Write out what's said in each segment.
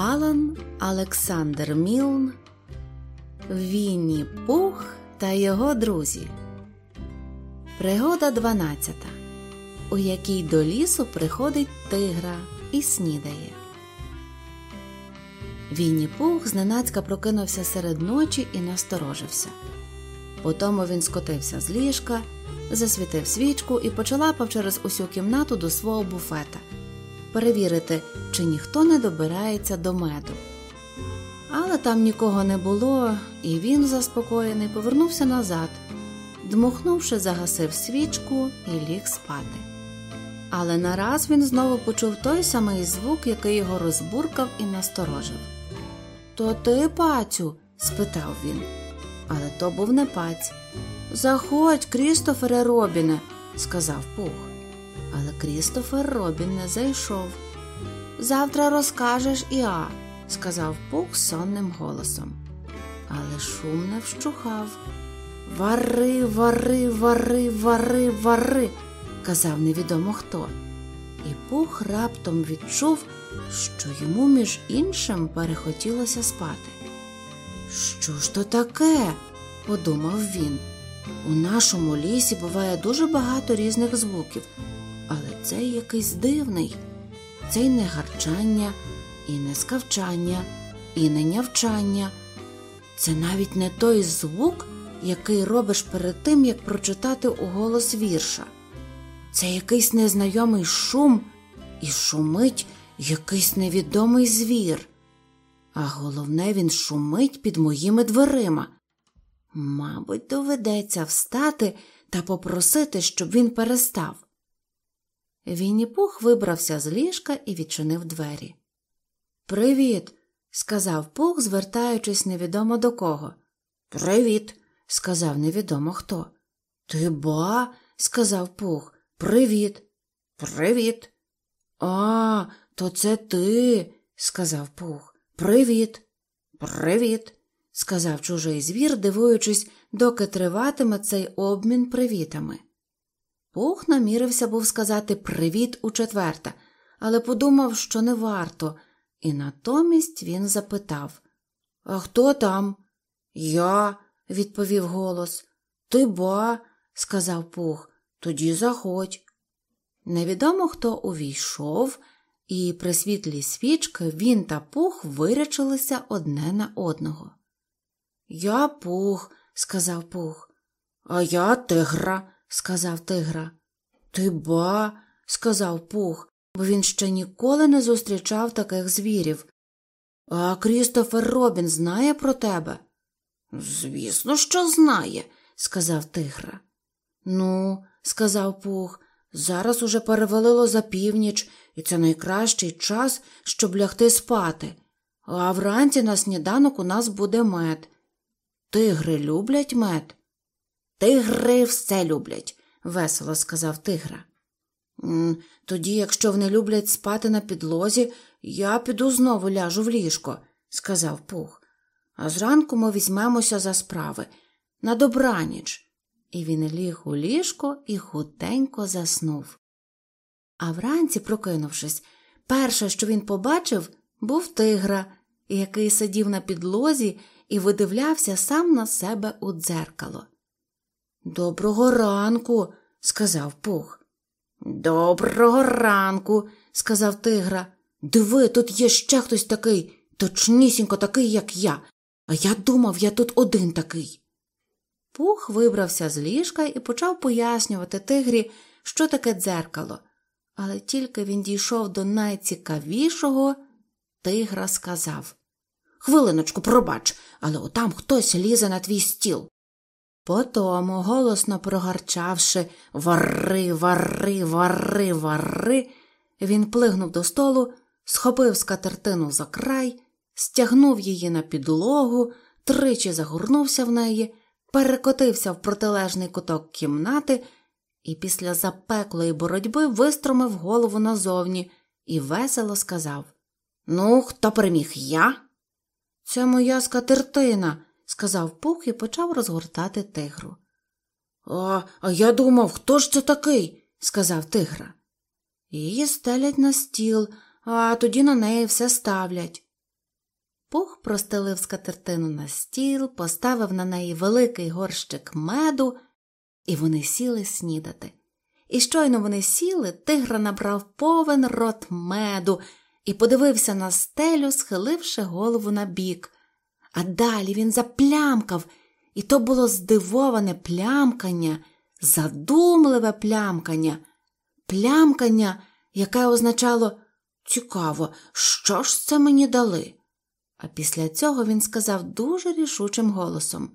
Алан Олександр Мілн Вінні Пух та його друзі. Пригода 12, у якій до лісу приходить тигра і снідає. Вінні Пух зненацька прокинувся серед ночі і насторожився. Потому він скотився з ліжка, засвітив свічку і почалапав через усю кімнату до свого буфета перевірити, чи ніхто не добирається до меду. Але там нікого не було, і він, заспокоєний, повернувся назад, дмухнувши, загасив свічку і ліг спати. Але нараз він знову почув той самий звук, який його розбуркав і насторожив. То ти, пацю? спитав він. Але то був не паць. Заходь, Крістофере Робіне, сказав Пух. Але Крістофер Робін не зайшов. Завтра розкажеш і а, сказав Пух сонним голосом. Але шум не вщухав. Вари, вари, вари, вари, вари, казав невідомо хто. І Пух раптом відчув, що йому, між іншим, перехотілося спати. Що ж то таке? подумав він. У нашому лісі буває дуже багато різних звуків, цей якийсь дивний, цей не гарчання, і не скавчання, і не нявчання. Це навіть не той звук, який робиш перед тим, як прочитати у голос вірша. Це якийсь незнайомий шум, і шумить якийсь невідомий звір. А головне, він шумить під моїми дверима. Мабуть, доведеться встати та попросити, щоб він перестав. Вінні-Пух вибрався з ліжка і відчинив двері. Привіт, сказав Пух, звертаючись невідомо до кого. Привіт, сказав невідомо хто. Ти ба, сказав Пух. Привіт. Привіт. А, то це ти, сказав Пух. Привіт. Привіт, сказав чужий звір, дивуючись, доки триватиме цей обмін привітами. Пух намірився був сказати привіт у четверта, але подумав, що не варто, і натомість він запитав А хто там? Я, відповів голос. Ти ба, сказав Пух, тоді заходь. Невідомо хто увійшов, і при світлі свічки він та пух вирячилися одне на одного. Я пух, сказав пух. А я тигра, сказав тигра. Ти ба, сказав пух, бо він ще ніколи не зустрічав таких звірів. А Крістофер Робін знає про тебе? Звісно, що знає, сказав тигра. Ну, сказав пух, зараз уже перевалило за північ, і це найкращий час, щоб лягти спати. А вранці на сніданок у нас буде мед. Тигри люблять мед? Тигри все люблять, весело сказав тигра. Тоді, якщо вони люблять спати на підлозі, я піду знову ляжу в ліжко, сказав Пух. А зранку ми візьмемося за справи на добраніч. І він ліг у ліжко і хутенько заснув. А вранці, прокинувшись, перше, що він побачив, був тигра, який сидів на підлозі і видивлявся сам на себе у дзеркало. Доброго ранку, сказав Пух. Доброго ранку, сказав тигра. Диви, тут є ще хтось такий, точнісінько такий, як я, а я думав, я тут один такий. Пух вибрався з ліжка і почав пояснювати тигрі, що таке дзеркало. Але тільки він дійшов до найцікавішого, тигра сказав Хвилиночку, пробач, але отам хтось лізе на твій стіл. Потому, голосно прогарчавши вари, вари, вари, вари, він плигнув до столу, схопив скатертину за край, стягнув її на підлогу, тричі загорнувся в неї, перекотився в протилежний куток кімнати і після запеклої боротьби вистромив голову назовні і весело сказав Ну, хто переміг я? Це моя скатертина сказав Пух і почав розгортати тигру. А, а я думав, хто ж це такий? сказав тигра. Її стелять на стіл, а тоді на неї все ставлять. Пух простелив скатертину на стіл, поставив на неї великий горщик меду, і вони сіли снідати. І щойно вони сіли, тигра набрав повен рот меду і подивився на стелю, схиливши голову на бік. А далі він заплямкав, і то було здивоване плямкання, задумливе плямкання, плямкання, яке означало цікаво, що ж це мені дали? А після цього він сказав дуже рішучим голосом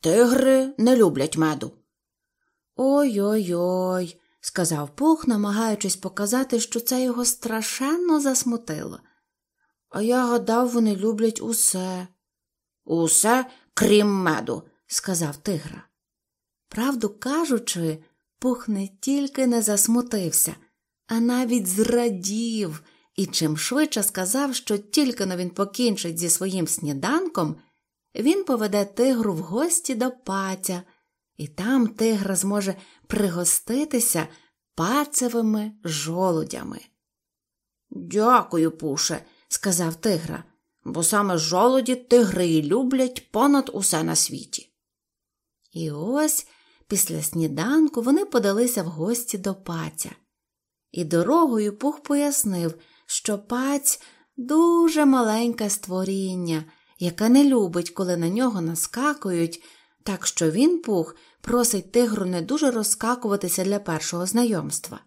Тигри не люблять меду. Ой-ой ой, сказав Пух, намагаючись показати, що це його страшенно засмутило. А я гадав, вони люблять усе. Усе, крім меду, сказав тигра. Правду кажучи, Пух не тільки не засмутився, а навіть зрадів і чим швидше сказав, що тільки но він покінчить зі своїм сніданком, він поведе тигру в гості до паця, і там тигра зможе пригоститися пацевими жолудями. Дякую, пуше, сказав тигра, бо саме жолуді тигри люблять понад усе на світі. І ось після сніданку вони подалися в гості до паця. І дорогою Пух пояснив, що паць дуже маленьке створіння, яке не любить, коли на нього наскакують, так що він пух просить тигру не дуже розскакуватися для першого знайомства.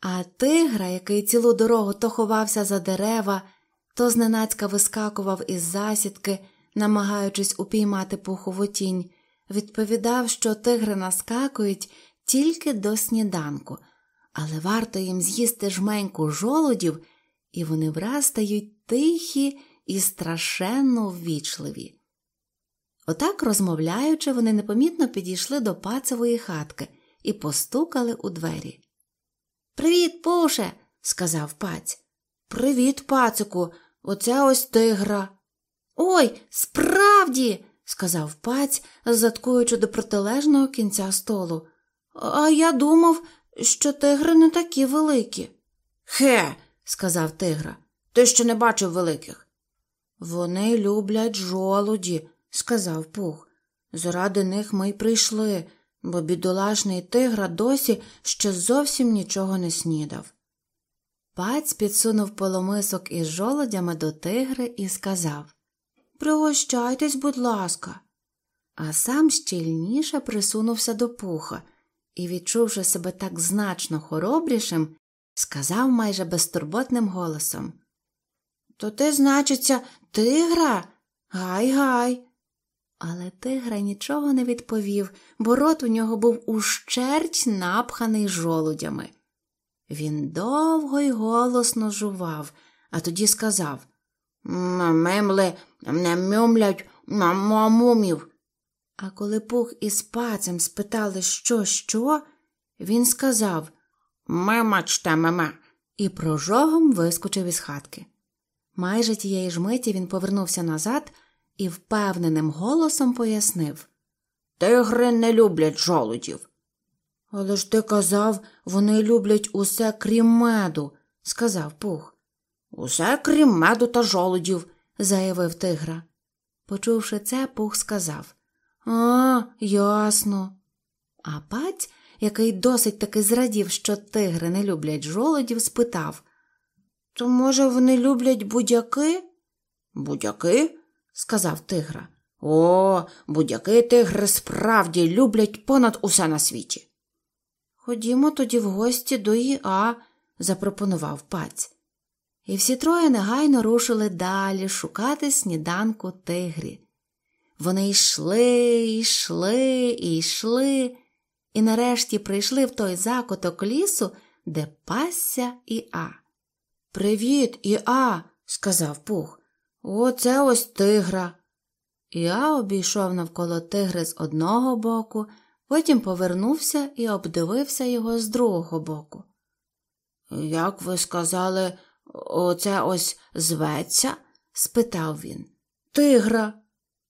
А тигра, який цілу дорогу то ховався за дерева, то зненацька вискакував із засідки, намагаючись упіймати пухову тінь, відповідав, що тигри наскакують тільки до сніданку, але варто їм з'їсти жменьку жолудів, і вони враз стають тихі і страшенно ввічливі. Отак, розмовляючи, вони непомітно підійшли до пацевої хатки і постукали у двері. Привіт, Пуше, сказав паць. Привіт, пацику, оце ось тигра. Ой, справді, сказав паць, заткуючи до протилежного кінця столу. А я думав, що тигри не такі великі. Хе, сказав тигра, ти ще не бачив великих. Вони люблять жолуді, сказав Пух. Заради них ми й прийшли, бо бідолашний тигра досі ще зовсім нічого не снідав. Паць підсунув поломисок із жолодями до тигри і сказав Пригощайтесь, будь ласка. А сам щільніше присунувся до пуха і, відчувши себе так значно хоробрішим, сказав майже безтурботним голосом То ти, значиться, тигра? Гай гай. Але тигра нічого не відповів, бо рот у нього був ущерть напханий жолудями. Він довго й голосно жував, а тоді сказав Мемли не мюмлять на мамумів. А коли пух із пацем спитали, що, що, він сказав Мемачте меме, і прожогом вискочив із хатки. Майже тієї ж миті він повернувся назад і впевненим голосом пояснив Тигри не люблять жолудів. Але ж ти казав, вони люблять усе крім меду, сказав Пух. Усе крім меду та жолудів, заявив тигра. Почувши це, Пух сказав А, ясно. А паць, який досить таки зрадів, що тигри не люблять жолудів, спитав То, може, вони люблять будяки? Будяки? Сказав тигра. О, будь-яки тигри справді люблять понад усе на світі. Ходімо тоді в гості до Іа, запропонував паць. І всі троє негайно рушили далі шукати сніданку тигрі. Вони йшли, йшли і йшли, і нарешті прийшли в той закуток лісу, де пасся Іа. Привіт, Іа, сказав Пух. Оце ось тигра. Я обійшов навколо тигри з одного боку, потім повернувся і обдивився його з другого боку. Як ви сказали, оце ось зветься? спитав він. Тигра.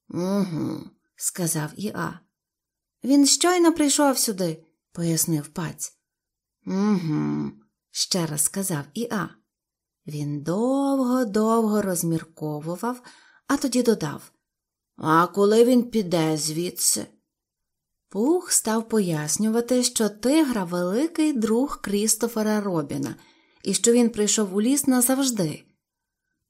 Угу, сказав Іа. Він щойно прийшов сюди, пояснив паць. Угу, ще раз сказав Іа. Він довго-довго розмірковував, а тоді додав А коли він піде звідси? Пух став пояснювати, що тигра великий друг Крістофера Робіна і що він прийшов у ліс назавжди.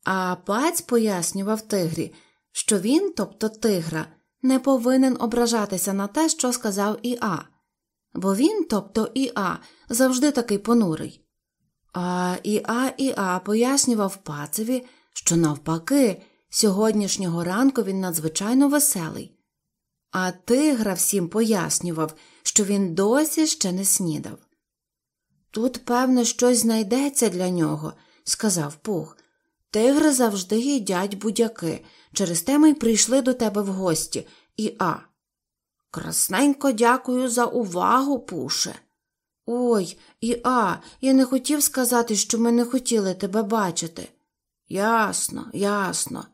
А паць пояснював тигрі, що він, тобто тигра, не повинен ображатися на те, що сказав Іа, бо він, тобто Іа, завжди такий понурий. А Іа Іа пояснював пацеві, що навпаки, сьогоднішнього ранку він надзвичайно веселий. А тигра всім пояснював, що він досі ще не снідав. Тут, певне, щось знайдеться для нього, сказав Пух. Тигри завжди їдять будяки, через те ми й прийшли до тебе в гості, і а. Красненько дякую за увагу, Пуше. Ой, і а, я не хотів сказати, що ми не хотіли тебе бачити. Ясно, ясно.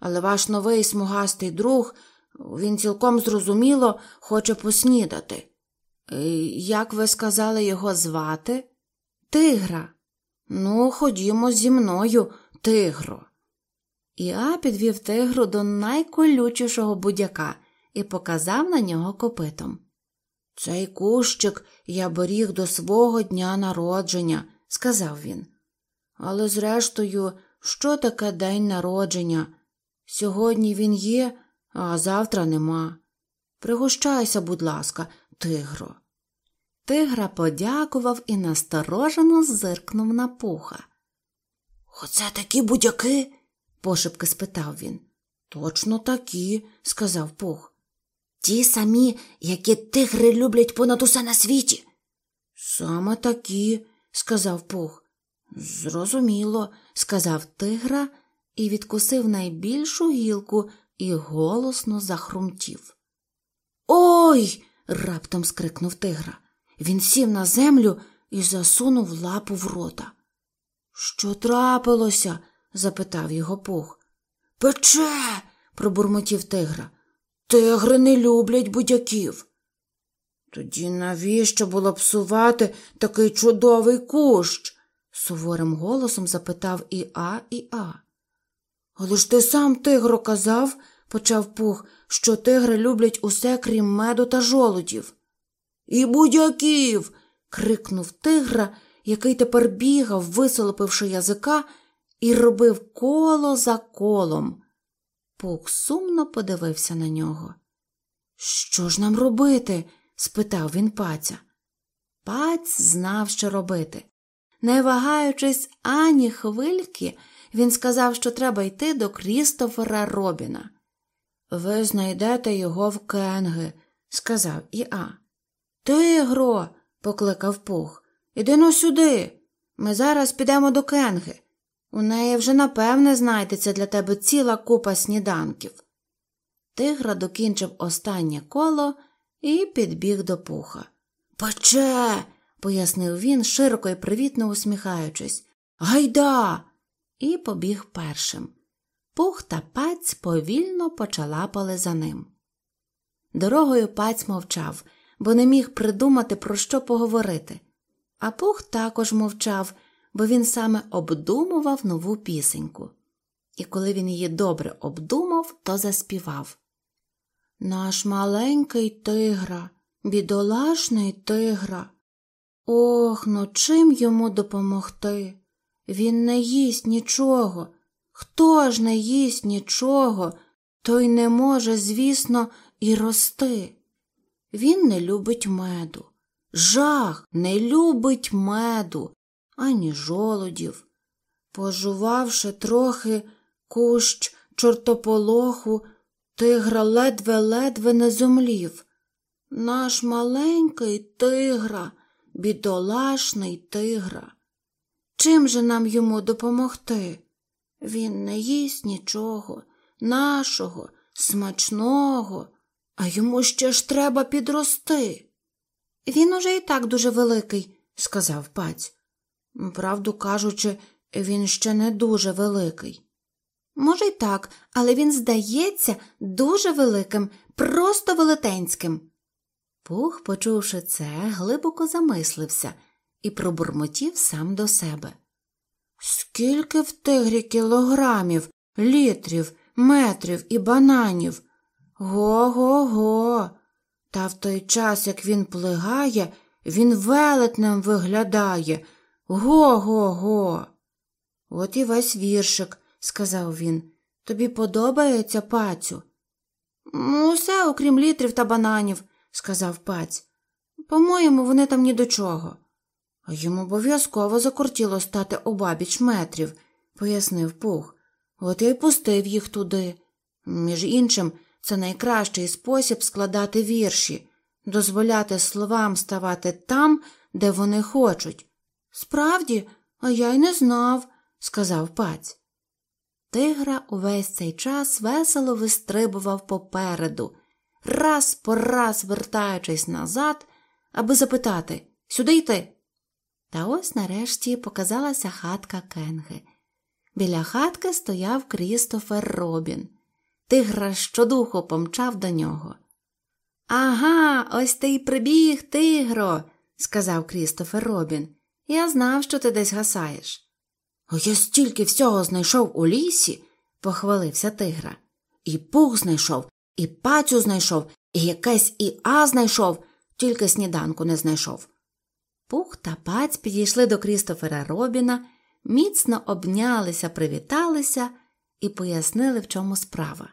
Але ваш новий смугастий друг, він цілком зрозуміло хоче поснідати. Е, як ви сказали його звати? Тигра. Ну, ходімо зі мною, тигро. Іа підвів тигру до найколючішого будяка і показав на нього копитом. Цей кущик я беріг до свого дня народження, сказав він. Але, зрештою, що таке день народження? Сьогодні він є, а завтра нема. Пригощайся, будь ласка, тигро. Тигра подякував і насторожено зиркнув на пуха. Оце такі будяки? пошепки спитав він. Точно такі, сказав пух. Ті самі, які тигри люблять понад усе на світі. Саме такі, сказав пух. Зрозуміло, сказав тигра і відкусив найбільшу гілку і голосно захрумтів. Ой. раптом скрикнув тигра. Він сів на землю і засунув лапу в рота. Що трапилося? запитав його пух. Пече. пробурмотів тигра. Тигри не люблять будяків. Тоді навіщо було псувати такий чудовий кущ? суворим голосом запитав Іа Іа. Але ж ти сам тигро казав, почав пух, що тигри люблять усе крім меду та жолудів. І будяків. крикнув тигра, який тепер бігав, висолопивши язика, і робив коло за колом. Пух сумно подивився на нього. Що ж нам робити? спитав він паця. Паць знав, що робити. Не вагаючись ані хвильки, він сказав, що треба йти до Крістофера Робіна. Ви знайдете його в Кенги, сказав Іа. Тигро, покликав Пух, іди ну сюди. Ми зараз підемо до Кенги. У неї вже напевне знайдеться для тебе ціла купа сніданків. Тигра докінчив останнє коло і підбіг до пуха. Пече, пояснив він, широко і привітно усміхаючись. Гайда. І побіг першим. Пух та паць повільно почалапали за ним. Дорогою паць мовчав, бо не міг придумати, про що поговорити. А пух також мовчав, бо він саме обдумував нову пісеньку. І коли він її добре обдумав, то заспівав. Наш маленький тигра, бідолашний тигра. Ох, ну чим йому допомогти? Він не їсть нічого. Хто ж не їсть нічого, той не може, звісно, і рости. Він не любить меду. Жах не любить меду, ані жолудів. Пожувавши трохи кущ чортополоху, тигра ледве-ледве не зумлів. Наш маленький тигра, бідолашний тигра. Чим же нам йому допомогти? Він не їсть нічого, нашого, смачного, а йому ще ж треба підрости. Він уже і так дуже великий, сказав паць. Правду кажучи, він ще не дуже великий. Може, й так, але він здається дуже великим, просто велетенським. Пух, почувши це, глибоко замислився і пробурмотів сам до себе. Скільки в тигрі кілограмів, літрів, метрів і бананів? Го го го. Та в той час, як він плигає, він велетнем виглядає. Го го го. От і весь віршик, сказав він. Тобі подобається, пацю? Ну, усе, окрім літрів та бананів, сказав паць. По-моєму, вони там ні до чого. А їм обов'язково закортіло стати обабіч метрів, пояснив Пух. От я й пустив їх туди. Між іншим, це найкращий спосіб складати вірші, дозволяти словам ставати там, де вони хочуть. Справді, а я й не знав, сказав паць. Тигра увесь цей час весело вистрибував попереду, раз по раз вертаючись назад, аби запитати Сюди йти. Та ось нарешті показалася хатка Кенги. Біля хатки стояв Крістофер Робін. Тигра щодуху помчав до нього. Ага, ось ти й прибіг, тигро, сказав Крістофер Робін. Я знав, що ти десь гасаєш. Я стільки всього знайшов у лісі, похвалився тигра. І пух знайшов, і пацю знайшов, і якесь і а знайшов, тільки сніданку не знайшов. Пух та паць підійшли до Крістофера Робіна, міцно обнялися, привіталися і пояснили, в чому справа.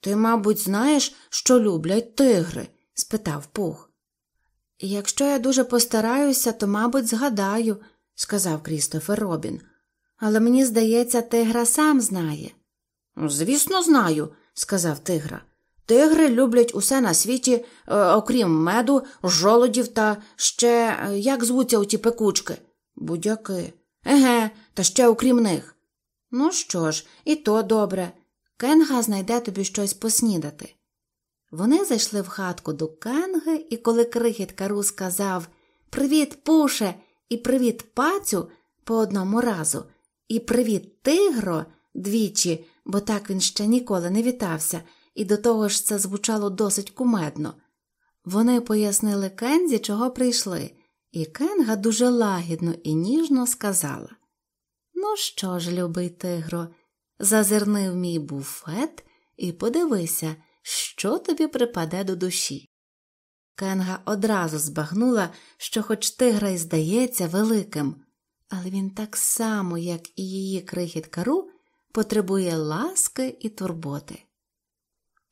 Ти, мабуть, знаєш, що люблять тигри? спитав Пух. Якщо я дуже постараюся, то, мабуть, згадаю, сказав Крістофер Робін. Але мені здається, тигра сам знає. Звісно, знаю, сказав тигра. Тигри люблять усе на світі, е, окрім меду, жолодів та ще як звуться оті пекучки? Будяки. Еге, та ще окрім них. Ну що ж, і то добре. Кенга знайде тобі щось поснідати. Вони зайшли в хатку до Кенги, і коли крихіт Кару сказав Привіт, пуше, і привіт, пацю по одному разу, і привіт, тигро двічі, бо так він ще ніколи не вітався, і до того ж це звучало досить кумедно. Вони пояснили Кензі, чого прийшли, і Кенга дуже лагідно і ніжно сказала Ну що ж, любий тигро, зазирни в мій буфет і подивися, що тобі припаде до душі. Кенга одразу збагнула, що хоч тигра й здається великим, але він так само, як і її крихіт кару, потребує ласки і турботи.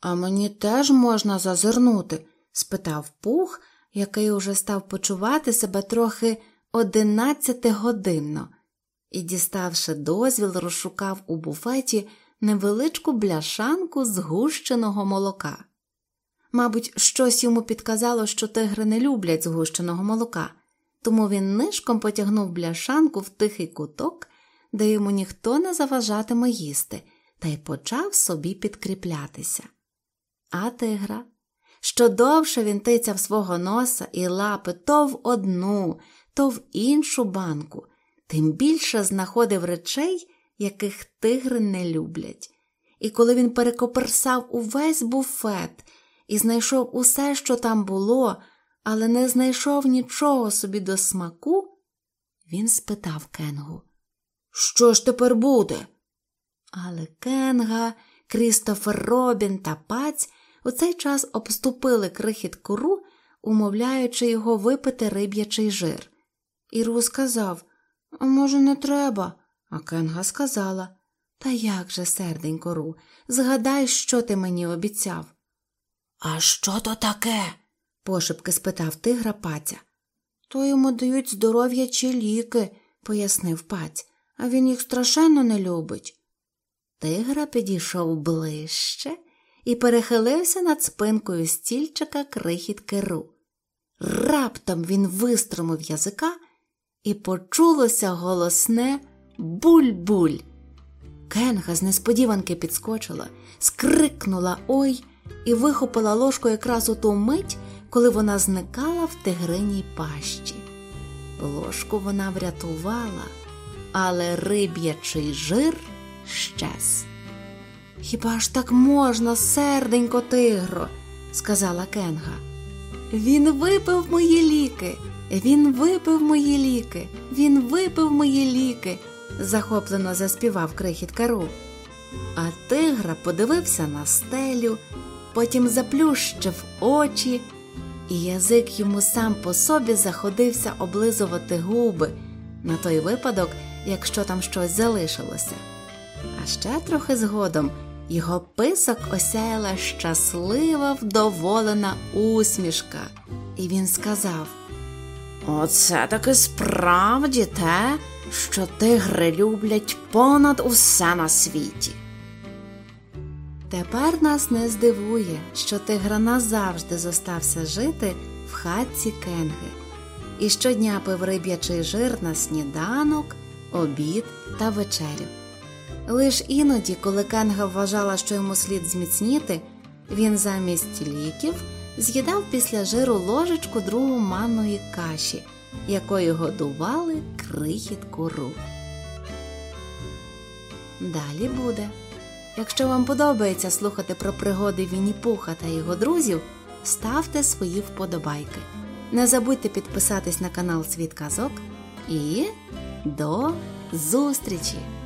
А мені теж можна зазирнути? спитав пух, який уже став почувати себе трохи одинадцятигодинно, і, діставши дозвіл, розшукав у буфеті невеличку бляшанку згущеного молока. Мабуть, щось йому підказало, що тигри не люблять згущеного молока, тому він нишком потягнув бляшанку в тихий куток, де йому ніхто не заважатиме їсти, та й почав собі підкріплятися. А тигра, що довше він тицяв свого носа і лапи то в одну, то в іншу банку, тим більше знаходив речей, яких тигри не люблять. І коли він перекоперсав увесь буфет і знайшов усе, що там було, але не знайшов нічого собі до смаку, він спитав Кенгу, Що ж тепер буде? Але Кенга, Крістофер Робін та паць у цей час обступили крихіт куру, умовляючи його випити риб'ячий жир. Іру сказав може, не треба? А Кенга сказала Та як же, серденько Ру, згадай, що ти мені обіцяв. А що то таке? пошепки спитав тигра паця. То йому дають здоров'я чи ліки, пояснив паць, а він їх страшенно не любить. Тигра підійшов ближче і перехилився над спинкою стільчика крихіт керу. Раптом він вистромив язика, і почулося голосне буль-буль. Кенга з несподіванки підскочила, скрикнула ой і вихопила ложку якраз у ту мить, коли вона зникала в тигриній пащі. Ложку вона врятувала, але риб'ячий жир щез. Хіба ж так можна, серденько тигро, сказала Кенга. Він випив мої ліки, він випив мої ліки, він випив мої ліки, захоплено заспівав крихіт кару. А тигра подивився на стелю, потім заплющив очі, і язик йому сам по собі заходився облизувати губи на той випадок, якщо там щось залишилося. А ще трохи згодом його писок осяяла щаслива, вдоволена усмішка, і він сказав Оце таки справді те, що тигри люблять понад усе на світі. Тепер нас не здивує, що тигра назавжди зостався жити в хатці Кенги і щодня пив риб'ячий жир на сніданок, обід та вечерю. Лиш іноді, коли Кенга вважала, що йому слід зміцніти, він замість ліків з'їдав після жиру ложечку другу манної каші, якою годували крихітку ру. Далі буде. Якщо вам подобається слухати про пригоди Вінні-Пуха та його друзів, ставте свої вподобайки. Не забудьте підписатись на канал Світ Казок і до зустрічі!